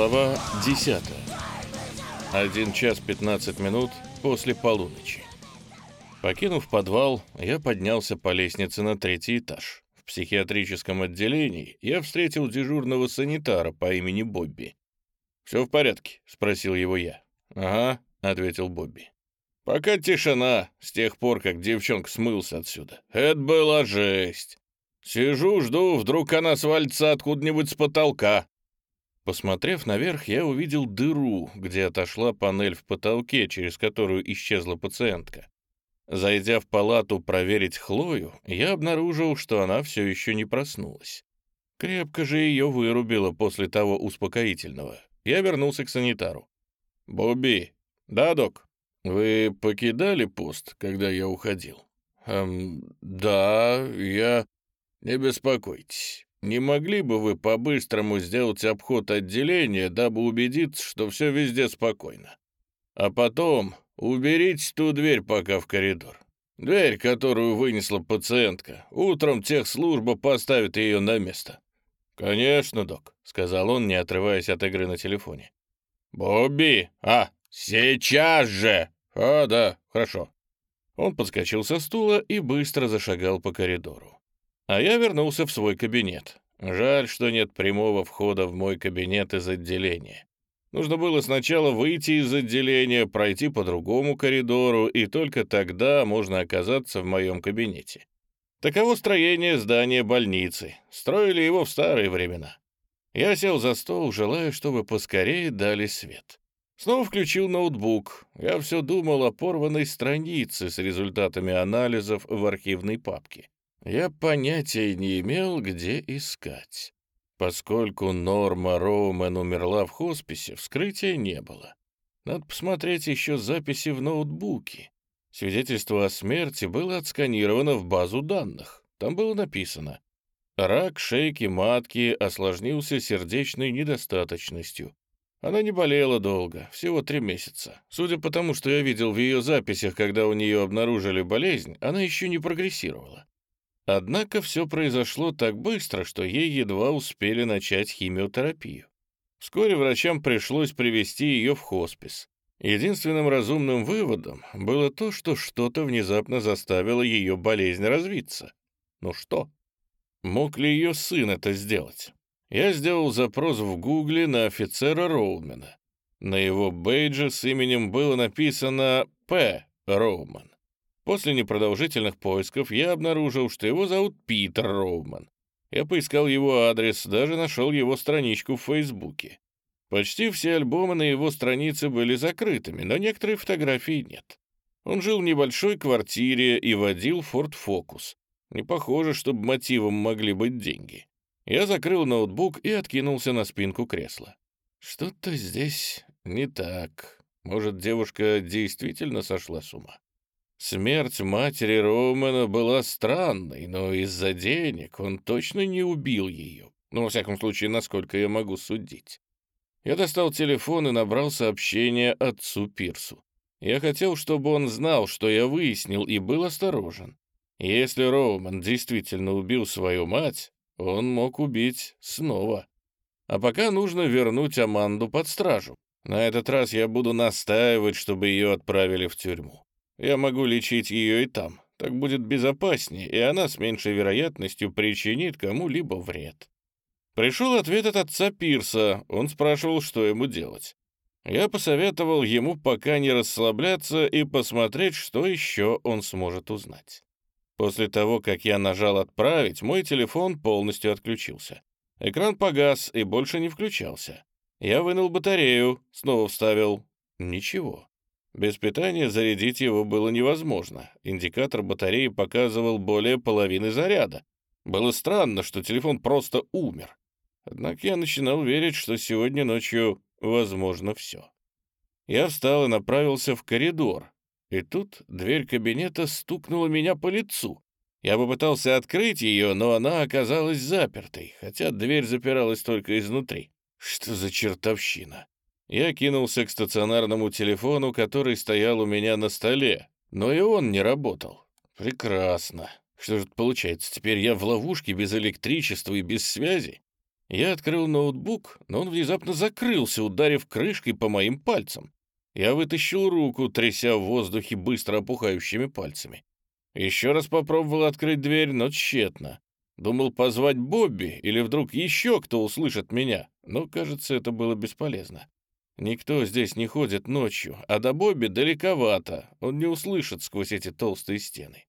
Глава 10. Один час 15 минут после полуночи. Покинув подвал, я поднялся по лестнице на третий этаж. В психиатрическом отделении я встретил дежурного санитара по имени Бобби. «Все в порядке?» — спросил его я. «Ага», — ответил Бобби. «Пока тишина, с тех пор, как девчонка смылся отсюда. Это была жесть. Сижу, жду, вдруг она свалится откуда-нибудь с потолка. Посмотрев наверх, я увидел дыру, где отошла панель в потолке, через которую исчезла пациентка. Зайдя в палату проверить Хлою, я обнаружил, что она все еще не проснулась. Крепко же ее вырубило после того успокоительного. Я вернулся к санитару. «Бобби». «Да, док». «Вы покидали пост, когда я уходил?» «Эм, да, я...» «Не беспокойтесь. Не могли бы вы по-быстрому сделать обход отделения, дабы убедиться, что все везде спокойно? А потом уберите ту дверь пока в коридор. Дверь, которую вынесла пациентка. Утром техслужба поставит ее на место». «Конечно, док», — сказал он, не отрываясь от игры на телефоне. «Бобби! А, сейчас же!» «А, да, хорошо». Он подскочил со стула и быстро зашагал по коридору. А я вернулся в свой кабинет. Жаль, что нет прямого входа в мой кабинет из отделения. Нужно было сначала выйти из отделения, пройти по другому коридору, и только тогда можно оказаться в моем кабинете. Таково строение здания больницы. Строили его в старые времена. Я сел за стол, желая, чтобы поскорее дали свет. Снова включил ноутбук. Я все думал о порванной странице с результатами анализов в архивной папке. Я понятия не имел, где искать. Поскольку Норма Роумен умерла в хосписе, вскрытия не было. Надо посмотреть еще записи в ноутбуке. Свидетельство о смерти было отсканировано в базу данных. Там было написано «Рак шейки матки осложнился сердечной недостаточностью. Она не болела долго, всего три месяца. Судя по тому, что я видел в ее записях, когда у нее обнаружили болезнь, она еще не прогрессировала. Однако все произошло так быстро, что ей едва успели начать химиотерапию. Вскоре врачам пришлось привести ее в хоспис. Единственным разумным выводом было то, что что-то внезапно заставило ее болезнь развиться. Ну что? Мог ли ее сын это сделать? Я сделал запрос в гугле на офицера Роумена. На его бейдже с именем было написано «П. Роуман». После непродолжительных поисков я обнаружил, что его зовут Питер Роуман. Я поискал его адрес, даже нашел его страничку в Фейсбуке. Почти все альбомы на его странице были закрытыми, но некоторые фотографии нет. Он жил в небольшой квартире и водил Ford Focus. Не похоже, чтобы мотивом могли быть деньги. Я закрыл ноутбук и откинулся на спинку кресла. Что-то здесь не так. Может, девушка действительно сошла с ума? Смерть матери Романа была странной, но из-за денег он точно не убил ее. Ну, во всяком случае, насколько я могу судить. Я достал телефон и набрал сообщение отцу Пирсу. Я хотел, чтобы он знал, что я выяснил, и был осторожен. Если Роуман действительно убил свою мать, он мог убить снова. А пока нужно вернуть Аманду под стражу. На этот раз я буду настаивать, чтобы ее отправили в тюрьму. Я могу лечить ее и там. Так будет безопаснее, и она с меньшей вероятностью причинит кому-либо вред. Пришел ответ от отца Пирса. Он спрашивал, что ему делать. Я посоветовал ему пока не расслабляться и посмотреть, что еще он сможет узнать. После того, как я нажал «Отправить», мой телефон полностью отключился. Экран погас и больше не включался. Я вынул батарею, снова вставил. Ничего. Без питания зарядить его было невозможно. Индикатор батареи показывал более половины заряда. Было странно, что телефон просто умер. Однако я начинал верить, что сегодня ночью возможно все. Я встал и направился в коридор. И тут дверь кабинета стукнула меня по лицу. Я попытался открыть ее, но она оказалась запертой, хотя дверь запиралась только изнутри. Что за чертовщина? Я кинулся к стационарному телефону, который стоял у меня на столе, но и он не работал. Прекрасно. Что же получается, теперь я в ловушке без электричества и без связи? Я открыл ноутбук, но он внезапно закрылся, ударив крышкой по моим пальцам. Я вытащил руку, тряся в воздухе быстро опухающими пальцами. Еще раз попробовал открыть дверь, но тщетно. Думал позвать Бобби или вдруг еще кто услышит меня, но, кажется, это было бесполезно. Никто здесь не ходит ночью, а до Бобби далековато, он не услышит сквозь эти толстые стены.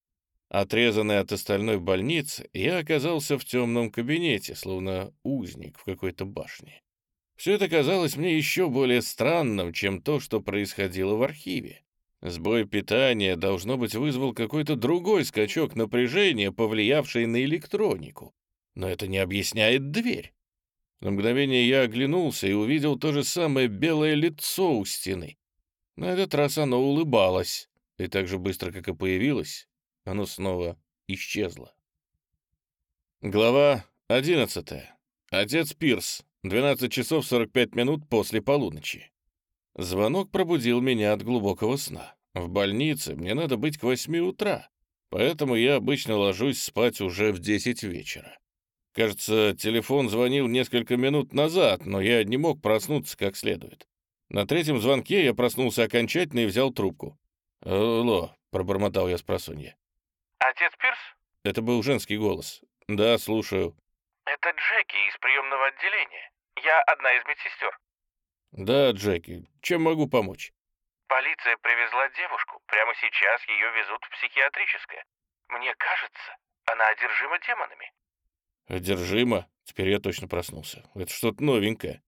Отрезанный от остальной больницы, я оказался в темном кабинете, словно узник в какой-то башне. Все это казалось мне еще более странным, чем то, что происходило в архиве. Сбой питания, должно быть, вызвал какой-то другой скачок напряжения, повлиявший на электронику. Но это не объясняет дверь. На мгновение я оглянулся и увидел то же самое белое лицо у стены. На этот раз оно улыбалось, и так же быстро, как и появилось, оно снова исчезло. Глава 11. Отец Пирс. 12 часов 45 минут после полуночи. Звонок пробудил меня от глубокого сна. В больнице мне надо быть к 8 утра, поэтому я обычно ложусь спать уже в 10 вечера. Кажется, телефон звонил несколько минут назад, но я не мог проснуться как следует. На третьем звонке я проснулся окончательно и взял трубку. «Алло», — пробормотал я с просонья. «Отец Пирс?» Это был женский голос. «Да, слушаю». «Это Джеки из приемного отделения. Я одна из медсестер». «Да, Джеки. Чем могу помочь?» «Полиция привезла девушку. Прямо сейчас ее везут в психиатрическое. Мне кажется, она одержима демонами». «Одержима? Теперь я точно проснулся. Это что-то новенькое.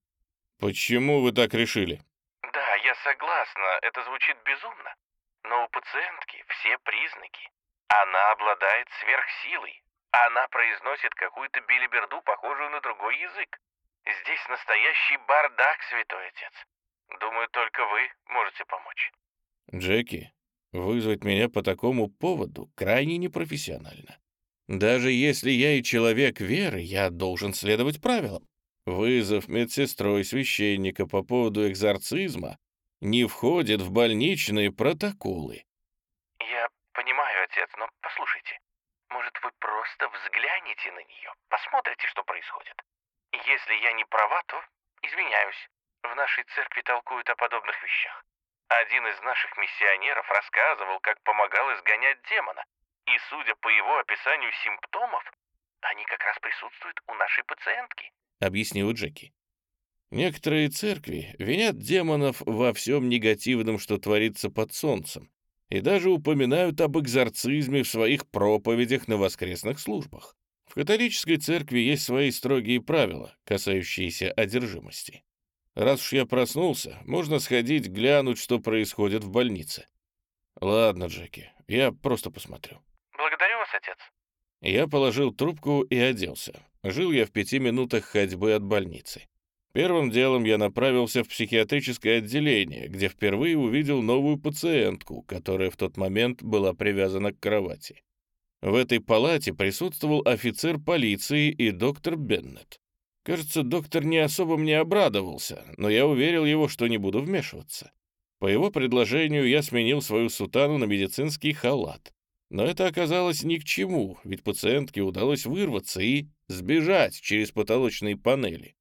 Почему вы так решили?» «Да, я согласна, это звучит безумно. Но у пациентки все признаки. Она обладает сверхсилой. Она произносит какую-то билиберду, похожую на другой язык. Здесь настоящий бардак, святой отец. Думаю, только вы можете помочь. Джеки, вызвать меня по такому поводу крайне непрофессионально. Даже если я и человек веры, я должен следовать правилам. Вызов медсестрой священника по поводу экзорцизма не входит в больничные протоколы. Я понимаю, отец, но послушайте. Может, вы просто взглянете на нее, посмотрите, что происходит. Если я не права, то извиняюсь. В нашей церкви толкуют о подобных вещах. Один из наших миссионеров рассказывал, как помогал изгонять демона. И судя по его описанию симптомов, они как раз присутствуют у нашей пациентки. Объяснила Джеки. Некоторые церкви винят демонов во всем негативном, что творится под солнцем, и даже упоминают об экзорцизме в своих проповедях на воскресных службах. В католической церкви есть свои строгие правила, касающиеся одержимости. Раз уж я проснулся, можно сходить глянуть, что происходит в больнице. Ладно, Джеки, я просто посмотрю. Благодарю вас, отец. Я положил трубку и оделся. Жил я в пяти минутах ходьбы от больницы. Первым делом я направился в психиатрическое отделение, где впервые увидел новую пациентку, которая в тот момент была привязана к кровати. В этой палате присутствовал офицер полиции и доктор Беннет. Кажется, доктор не особо мне обрадовался, но я уверил его, что не буду вмешиваться. По его предложению я сменил свою сутану на медицинский халат. Но это оказалось ни к чему, ведь пациентке удалось вырваться и сбежать через потолочные панели.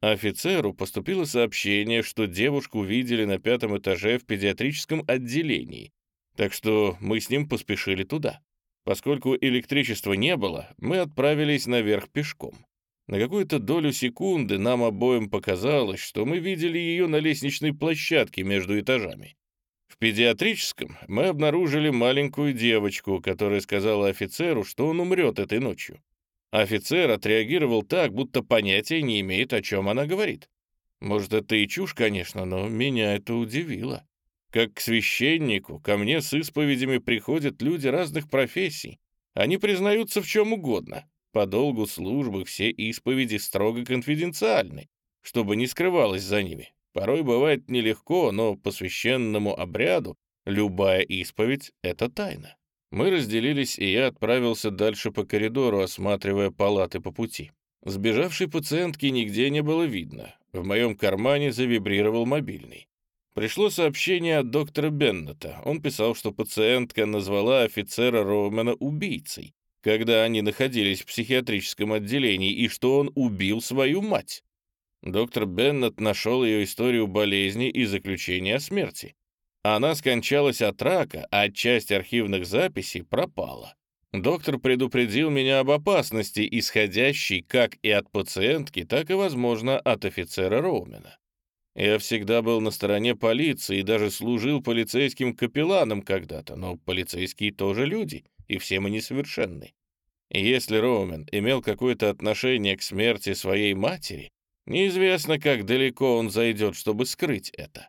Офицеру поступило сообщение, что девушку видели на пятом этаже в педиатрическом отделении, так что мы с ним поспешили туда. Поскольку электричества не было, мы отправились наверх пешком. На какую-то долю секунды нам обоим показалось, что мы видели ее на лестничной площадке между этажами. Педиатрическом мы обнаружили маленькую девочку, которая сказала офицеру, что он умрет этой ночью. Офицер отреагировал так, будто понятия не имеет, о чем она говорит. Может, это и чушь, конечно, но меня это удивило. Как к священнику, ко мне с исповедями приходят люди разных профессий. Они признаются в чем угодно, по долгу службы все исповеди строго конфиденциальны, чтобы не скрывалось за ними. Порой бывает нелегко, но по священному обряду любая исповедь — это тайна. Мы разделились, и я отправился дальше по коридору, осматривая палаты по пути. Сбежавшей пациентки нигде не было видно. В моем кармане завибрировал мобильный. Пришло сообщение от доктора Беннета. Он писал, что пациентка назвала офицера Роумена убийцей когда они находились в психиатрическом отделении, и что он убил свою мать. Доктор Беннет нашел ее историю болезни и заключение о смерти. Она скончалась от рака, а часть архивных записей пропала. Доктор предупредил меня об опасности, исходящей как и от пациентки, так и, возможно, от офицера Роумена. Я всегда был на стороне полиции и даже служил полицейским капелланом когда-то, но полицейские тоже люди, и все мы несовершенны. Если Роумен имел какое-то отношение к смерти своей матери, неизвестно, как далеко он зайдет, чтобы скрыть это.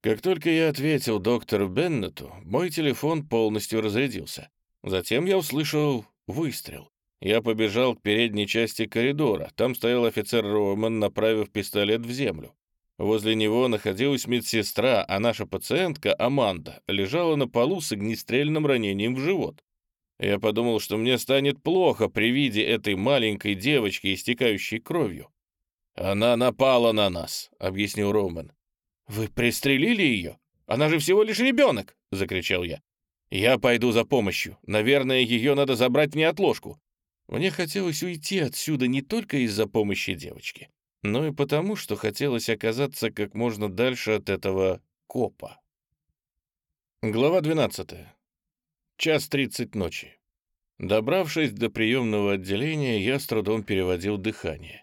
Как только я ответил доктору Беннету, мой телефон полностью разрядился. Затем я услышал выстрел. Я побежал к передней части коридора. Там стоял офицер Роуман, направив пистолет в землю. Возле него находилась медсестра, а наша пациентка, Аманда, лежала на полу с огнестрельным ранением в живот. Я подумал, что мне станет плохо при виде этой маленькой девочки, истекающей кровью. «Она напала на нас», — объяснил Роуман. «Вы пристрелили ее? Она же всего лишь ребенок!» — закричал я. «Я пойду за помощью. Наверное, ее надо забрать мне отложку». Мне хотелось уйти отсюда не только из-за помощи девочки но и потому, что хотелось оказаться как можно дальше от этого копа. Глава 12. Час 30 ночи. Добравшись до приемного отделения, я с трудом переводил дыхание.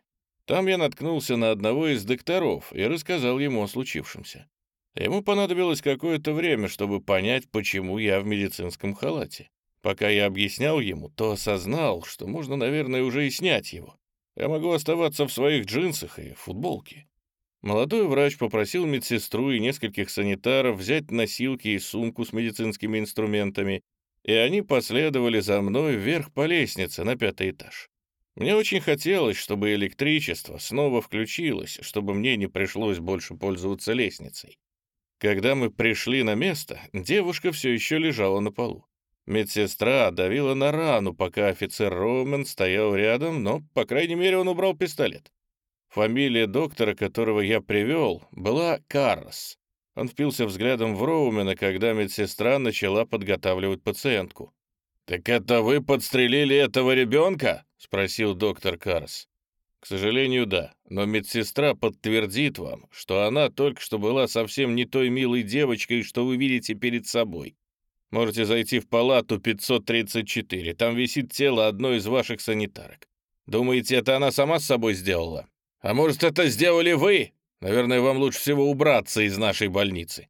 Там я наткнулся на одного из докторов и рассказал ему о случившемся. Ему понадобилось какое-то время, чтобы понять, почему я в медицинском халате. Пока я объяснял ему, то осознал, что можно, наверное, уже и снять его. Я могу оставаться в своих джинсах и футболке. Молодой врач попросил медсестру и нескольких санитаров взять носилки и сумку с медицинскими инструментами, и они последовали за мной вверх по лестнице на пятый этаж. Мне очень хотелось, чтобы электричество снова включилось, чтобы мне не пришлось больше пользоваться лестницей. Когда мы пришли на место, девушка все еще лежала на полу. Медсестра давила на рану, пока офицер Роумен стоял рядом, но, по крайней мере, он убрал пистолет. Фамилия доктора, которого я привел, была Каррос. Он впился взглядом в Роумена, когда медсестра начала подготавливать пациентку. «Так это вы подстрелили этого ребенка?» — спросил доктор Каррос. «К сожалению, да, но медсестра подтвердит вам, что она только что была совсем не той милой девочкой, что вы видите перед собой. Можете зайти в палату 534. Там висит тело одной из ваших санитарок. Думаете, это она сама с собой сделала? А может, это сделали вы? Наверное, вам лучше всего убраться из нашей больницы.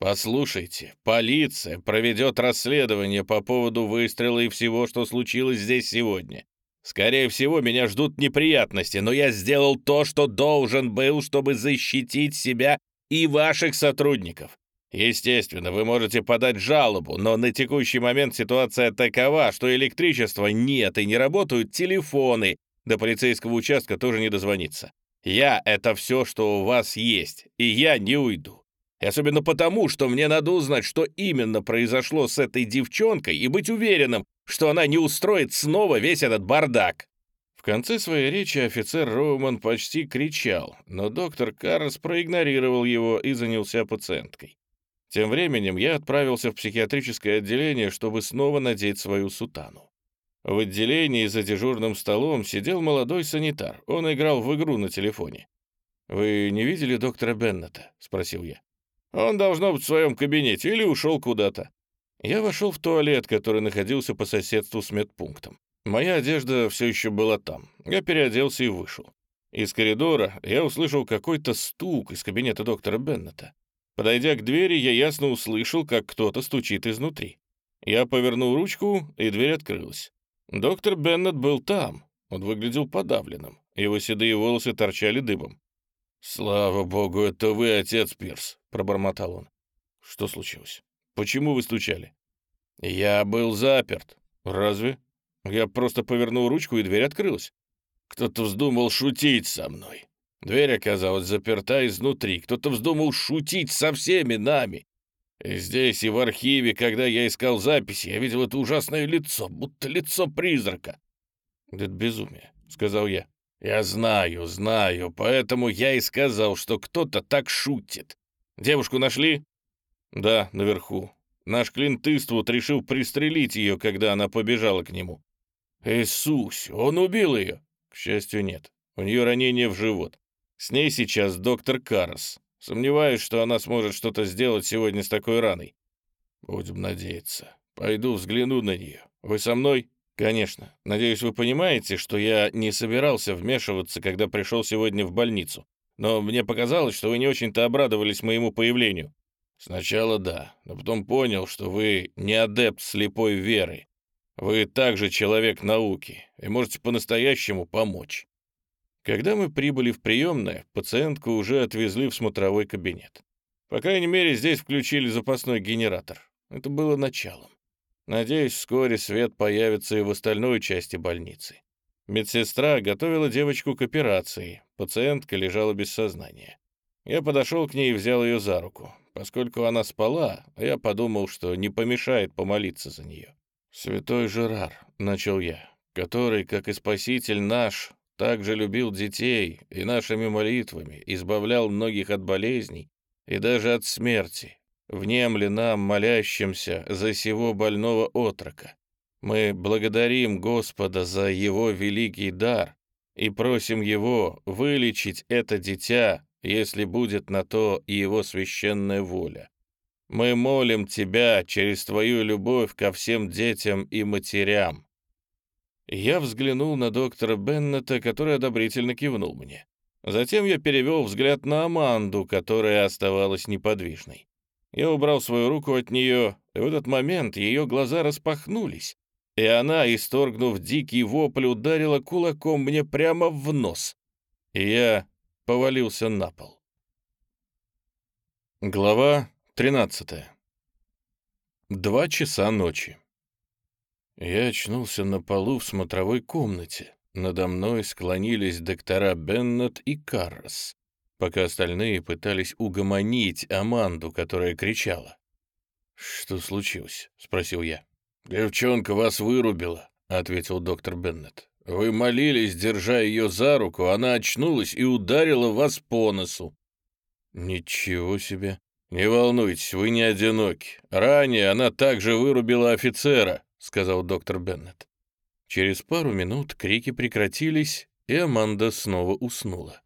Послушайте, полиция проведет расследование по поводу выстрела и всего, что случилось здесь сегодня. Скорее всего, меня ждут неприятности, но я сделал то, что должен был, чтобы защитить себя и ваших сотрудников. Естественно, вы можете подать жалобу, но на текущий момент ситуация такова, что электричества нет и не работают телефоны. До полицейского участка тоже не дозвониться. Я — это все, что у вас есть, и я не уйду. Особенно потому, что мне надо узнать, что именно произошло с этой девчонкой, и быть уверенным, что она не устроит снова весь этот бардак. В конце своей речи офицер Роуман почти кричал, но доктор Каррес проигнорировал его и занялся пациенткой. Тем временем я отправился в психиатрическое отделение, чтобы снова надеть свою сутану. В отделении за дежурным столом сидел молодой санитар. Он играл в игру на телефоне. «Вы не видели доктора Беннета?» — спросил я. «Он должно быть в своем кабинете или ушел куда-то». Я вошел в туалет, который находился по соседству с медпунктом. Моя одежда все еще была там. Я переоделся и вышел. Из коридора я услышал какой-то стук из кабинета доктора Беннета. Подойдя к двери, я ясно услышал, как кто-то стучит изнутри. Я повернул ручку, и дверь открылась. Доктор Беннет был там. Он выглядел подавленным. Его седые волосы торчали дыбом. «Слава богу, это вы, отец Пирс», — пробормотал он. «Что случилось? Почему вы стучали?» «Я был заперт». «Разве?» Я просто повернул ручку, и дверь открылась. Кто-то вздумал шутить со мной. Дверь оказалась заперта изнутри. Кто-то вздумал шутить со всеми нами. И здесь, и в архиве, когда я искал записи, я видел это ужасное лицо, будто лицо призрака. «Это безумие», — сказал я. «Я знаю, знаю, поэтому я и сказал, что кто-то так шутит. Девушку нашли?» «Да, наверху. Наш Клинт Иствуд решил пристрелить ее, когда она побежала к нему. Иисус, он убил ее!» К счастью, нет. У нее ранение в живот. С ней сейчас доктор Карас. Сомневаюсь, что она сможет что-то сделать сегодня с такой раной. Будем надеяться. Пойду взгляну на нее. Вы со мной? Конечно. Надеюсь, вы понимаете, что я не собирался вмешиваться, когда пришел сегодня в больницу. Но мне показалось, что вы не очень-то обрадовались моему появлению. Сначала да, но потом понял, что вы не адепт слепой веры. Вы также человек науки и можете по-настоящему помочь. Когда мы прибыли в приемное, пациентку уже отвезли в смотровой кабинет. По крайней мере, здесь включили запасной генератор. Это было началом. Надеюсь, вскоре свет появится и в остальной части больницы. Медсестра готовила девочку к операции. Пациентка лежала без сознания. Я подошел к ней и взял ее за руку. Поскольку она спала, я подумал, что не помешает помолиться за нее. «Святой Жерар», — начал я, — «который, как и Спаситель наш, также любил детей и нашими молитвами избавлял многих от болезней и даже от смерти. Внемли нам, молящимся, за сего больного отрока. Мы благодарим Господа за его великий дар и просим его вылечить это дитя, если будет на то его священная воля. Мы молим Тебя через Твою любовь ко всем детям и матерям, я взглянул на доктора Беннета, который одобрительно кивнул мне. Затем я перевел взгляд на Аманду, которая оставалась неподвижной. Я убрал свою руку от нее, и в этот момент ее глаза распахнулись, и она, исторгнув дикий вопль, ударила кулаком мне прямо в нос. И я повалился на пол. Глава 13. Два часа ночи. Я очнулся на полу в смотровой комнате. Надо мной склонились доктора Беннет и Каррос, пока остальные пытались угомонить Аманду, которая кричала. «Что случилось?» — спросил я. «Девчонка вас вырубила», — ответил доктор Беннет. «Вы молились, держа ее за руку, она очнулась и ударила вас по носу». «Ничего себе! Не волнуйтесь, вы не одиноки. Ранее она также вырубила офицера, — сказал доктор Беннет. Через пару минут крики прекратились, и Аманда снова уснула.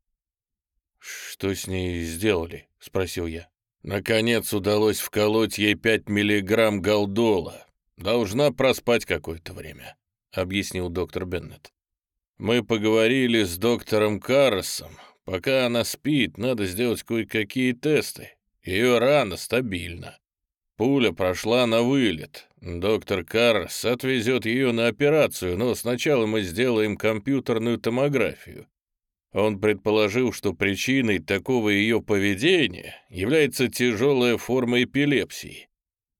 «Что с ней сделали?» — спросил я. «Наконец удалось вколоть ей пять миллиграмм галдола. Должна проспать какое-то время», — объяснил доктор Беннет. «Мы поговорили с доктором Карросом. Пока она спит, надо сделать кое-какие тесты. Ее рана стабильна. Пуля прошла на вылет. Доктор Каррс отвезет ее на операцию, но сначала мы сделаем компьютерную томографию. Он предположил, что причиной такого ее поведения является тяжелая форма эпилепсии.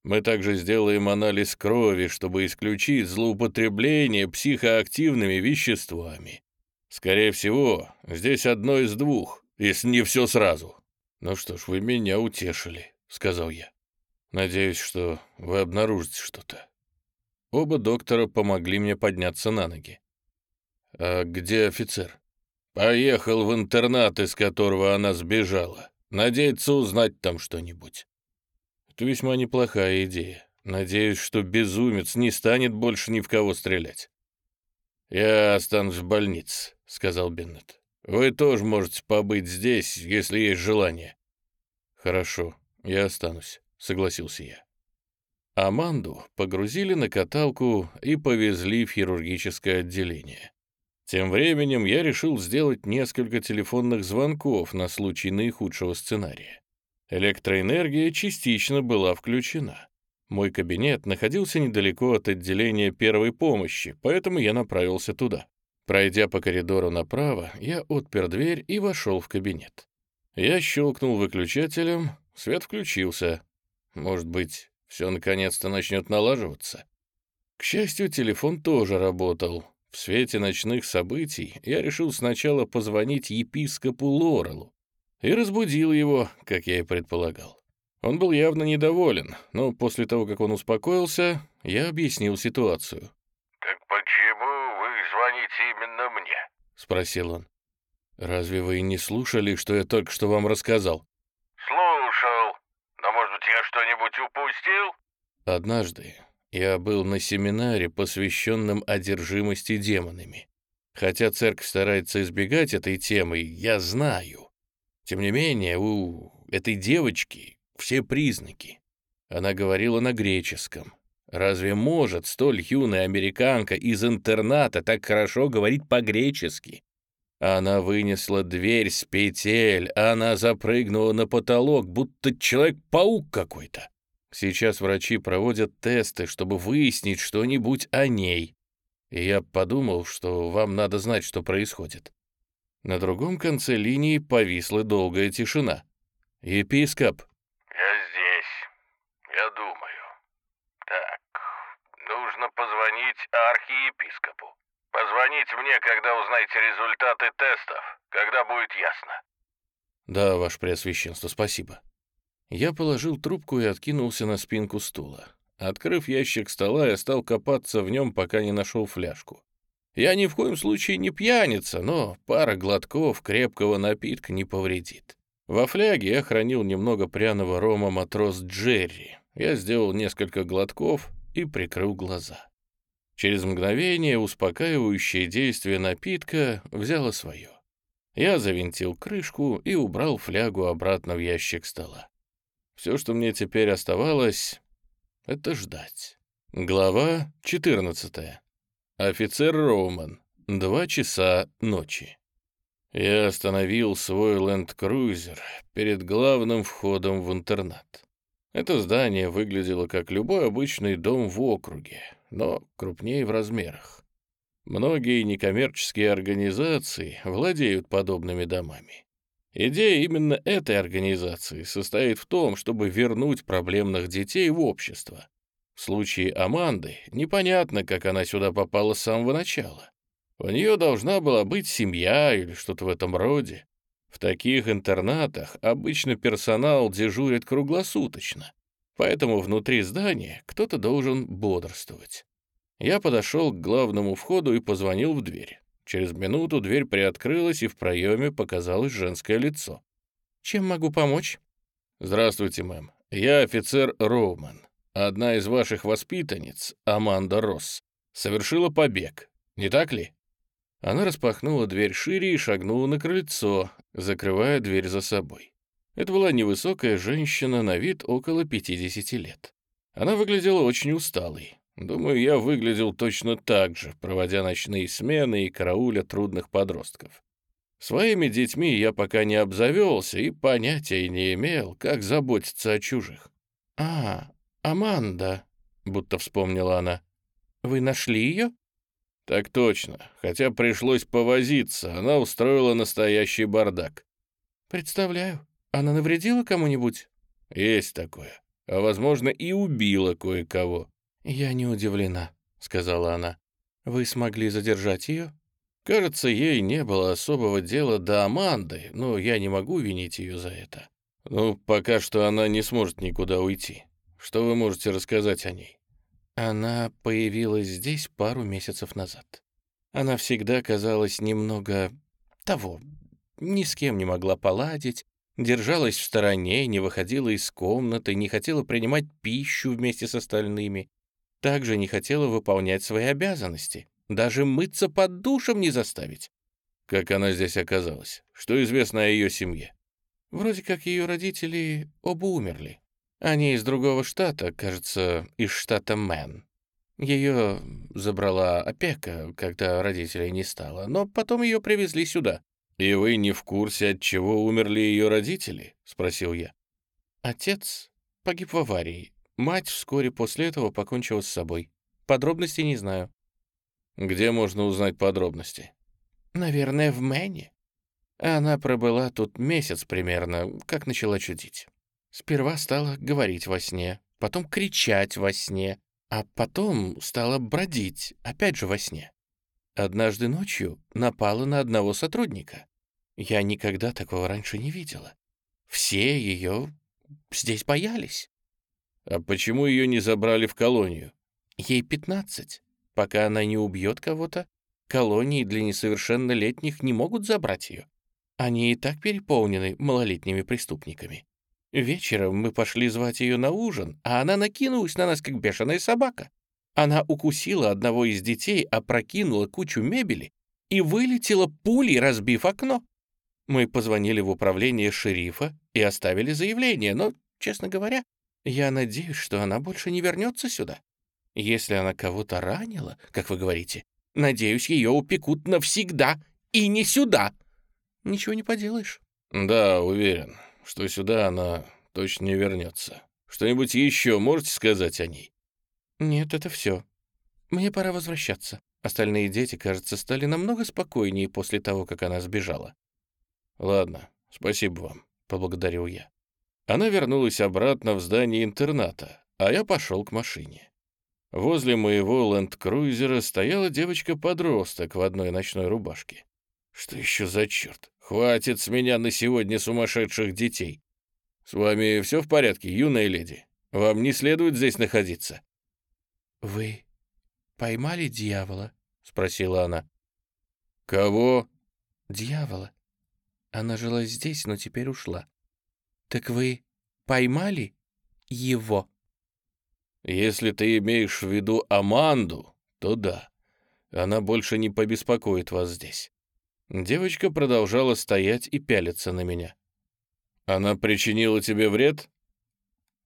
Мы также сделаем анализ крови, чтобы исключить злоупотребление психоактивными веществами. Скорее всего, здесь одно из двух, если не все сразу. «Ну что ж, вы меня утешили», — сказал я. Надеюсь, что вы обнаружите что-то. Оба доктора помогли мне подняться на ноги. А где офицер? Поехал в интернат, из которого она сбежала. Надеется узнать там что-нибудь. Это весьма неплохая идея. Надеюсь, что безумец не станет больше ни в кого стрелять. «Я останусь в больнице», — сказал Беннет. «Вы тоже можете побыть здесь, если есть желание». «Хорошо, я останусь» согласился я. Аманду погрузили на каталку и повезли в хирургическое отделение. Тем временем я решил сделать несколько телефонных звонков на случай наихудшего сценария. Электроэнергия частично была включена. Мой кабинет находился недалеко от отделения первой помощи, поэтому я направился туда. Пройдя по коридору направо, я отпер дверь и вошел в кабинет. Я щелкнул выключателем, свет включился, может быть, все наконец-то начнет налаживаться? К счастью, телефон тоже работал. В свете ночных событий я решил сначала позвонить епископу Лорелу и разбудил его, как я и предполагал. Он был явно недоволен, но после того, как он успокоился, я объяснил ситуацию. «Так почему вы звоните именно мне?» — спросил он. «Разве вы не слушали, что я только что вам рассказал?» «Слушал. Но, может быть, я что-нибудь упустил?» Однажды Я был на семинаре, посвященном одержимости демонами. Хотя церковь старается избегать этой темы, я знаю. Тем не менее, у этой девочки все признаки. Она говорила на греческом. Разве может столь юная американка из интерната так хорошо говорить по-гречески? Она вынесла дверь с петель, она запрыгнула на потолок, будто человек-паук какой-то. Сейчас врачи проводят тесты, чтобы выяснить что-нибудь о ней. И я подумал, что вам надо знать, что происходит. На другом конце линии повисла долгая тишина. «Епископ!» «Я здесь. Я думаю. Так, нужно позвонить архиепископу. Позвоните мне, когда узнаете результаты тестов, когда будет ясно». «Да, ваше преосвященство, спасибо». Я положил трубку и откинулся на спинку стула. Открыв ящик стола, я стал копаться в нем, пока не нашел фляжку. Я ни в коем случае не пьяница, но пара глотков крепкого напитка не повредит. Во фляге я хранил немного пряного рома «Матрос Джерри». Я сделал несколько глотков и прикрыл глаза. Через мгновение успокаивающее действие напитка взяло свое. Я завинтил крышку и убрал флягу обратно в ящик стола. Все, что мне теперь оставалось, — это ждать. Глава 14. Офицер Роуман. Два часа ночи. Я остановил свой ленд-крузер перед главным входом в интернат. Это здание выглядело как любой обычный дом в округе, но крупнее в размерах. Многие некоммерческие организации владеют подобными домами. Идея именно этой организации состоит в том, чтобы вернуть проблемных детей в общество. В случае Аманды непонятно, как она сюда попала с самого начала. У нее должна была быть семья или что-то в этом роде. В таких интернатах обычно персонал дежурит круглосуточно, поэтому внутри здания кто-то должен бодрствовать. Я подошел к главному входу и позвонил в дверь. Через минуту дверь приоткрылась, и в проеме показалось женское лицо. «Чем могу помочь?» «Здравствуйте, мэм. Я офицер Роуман. Одна из ваших воспитанниц, Аманда Росс, совершила побег. Не так ли?» Она распахнула дверь шире и шагнула на крыльцо, закрывая дверь за собой. Это была невысокая женщина на вид около 50 лет. Она выглядела очень усталой. Думаю, я выглядел точно так же, проводя ночные смены и карауля трудных подростков. Своими детьми я пока не обзавелся и понятия не имел, как заботиться о чужих. «А, Аманда», — будто вспомнила она. «Вы нашли ее?» «Так точно, хотя пришлось повозиться, она устроила настоящий бардак». «Представляю. Она навредила кому-нибудь?» «Есть такое. А, возможно, и убила кое-кого». «Я не удивлена», — сказала она. «Вы смогли задержать ее?» «Кажется, ей не было особого дела до Аманды, но я не могу винить ее за это. Ну, пока что она не сможет никуда уйти. Что вы можете рассказать о ней?» Она появилась здесь пару месяцев назад. Она всегда казалась немного... того, ни с кем не могла поладить, держалась в стороне, не выходила из комнаты, не хотела принимать пищу вместе с остальными также не хотела выполнять свои обязанности. Даже мыться под душем не заставить. Как она здесь оказалась? Что известно о ее семье? Вроде как ее родители оба умерли. Они из другого штата, кажется, из штата Мэн. Ее забрала опека, когда родителей не стало, но потом ее привезли сюда. «И вы не в курсе, от чего умерли ее родители?» — спросил я. Отец погиб в аварии, Мать вскоре после этого покончила с собой. Подробностей не знаю. Где можно узнать подробности? Наверное, в Мэне. Она пробыла тут месяц примерно, как начала чудить. Сперва стала говорить во сне, потом кричать во сне, а потом стала бродить, опять же во сне. Однажды ночью напала на одного сотрудника. Я никогда такого раньше не видела. Все ее здесь боялись. А почему ее не забрали в колонию? Ей 15. Пока она не убьет кого-то, колонии для несовершеннолетних не могут забрать ее. Они и так переполнены малолетними преступниками. Вечером мы пошли звать ее на ужин, а она накинулась на нас, как бешеная собака. Она укусила одного из детей, опрокинула кучу мебели и вылетела пулей, разбив окно. Мы позвонили в управление шерифа и оставили заявление, но, честно говоря, я надеюсь, что она больше не вернется сюда. Если она кого-то ранила, как вы говорите, надеюсь, ее упекут навсегда и не сюда. Ничего не поделаешь. Да, уверен, что сюда она точно не вернется. Что-нибудь еще можете сказать о ней? Нет, это все. Мне пора возвращаться. Остальные дети, кажется, стали намного спокойнее после того, как она сбежала. Ладно, спасибо вам, поблагодарил я. Она вернулась обратно в здание интерната, а я пошел к машине. Возле моего ленд-крузера стояла девочка-подросток в одной ночной рубашке. Что еще за черт? Хватит с меня на сегодня сумасшедших детей. С вами все в порядке, юная леди? Вам не следует здесь находиться. «Вы поймали дьявола?» — спросила она. «Кого?» «Дьявола. Она жила здесь, но теперь ушла. Так вы поймали его?» «Если ты имеешь в виду Аманду, то да. Она больше не побеспокоит вас здесь». Девочка продолжала стоять и пялиться на меня. «Она причинила тебе вред?»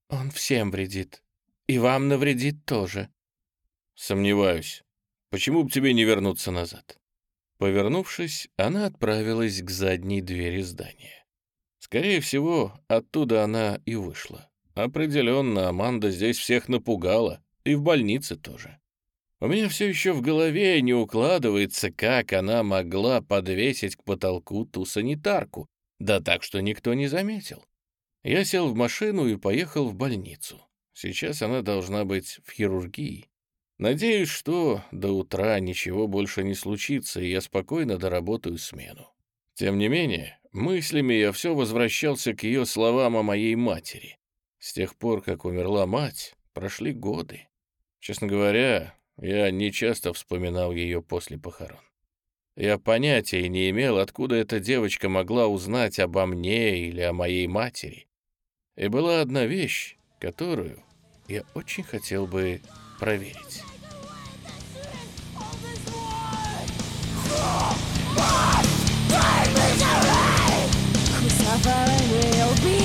«Он всем вредит. И вам навредит тоже». «Сомневаюсь. Почему бы тебе не вернуться назад?» Повернувшись, она отправилась к задней двери здания. Скорее всего, оттуда она и вышла. Определенно, Аманда здесь всех напугала, и в больнице тоже. У меня все еще в голове не укладывается, как она могла подвесить к потолку ту санитарку, да так, что никто не заметил. Я сел в машину и поехал в больницу. Сейчас она должна быть в хирургии. Надеюсь, что до утра ничего больше не случится, и я спокойно доработаю смену. Тем не менее, мыслями я все возвращался к ее словам о моей матери. С тех пор, как умерла мать, прошли годы. Честно говоря, я не часто вспоминал ее после похорон. Я понятия не имел, откуда эта девочка могла узнать обо мне или о моей матери. И была одна вещь, которую я очень хотел бы проверить. I will be.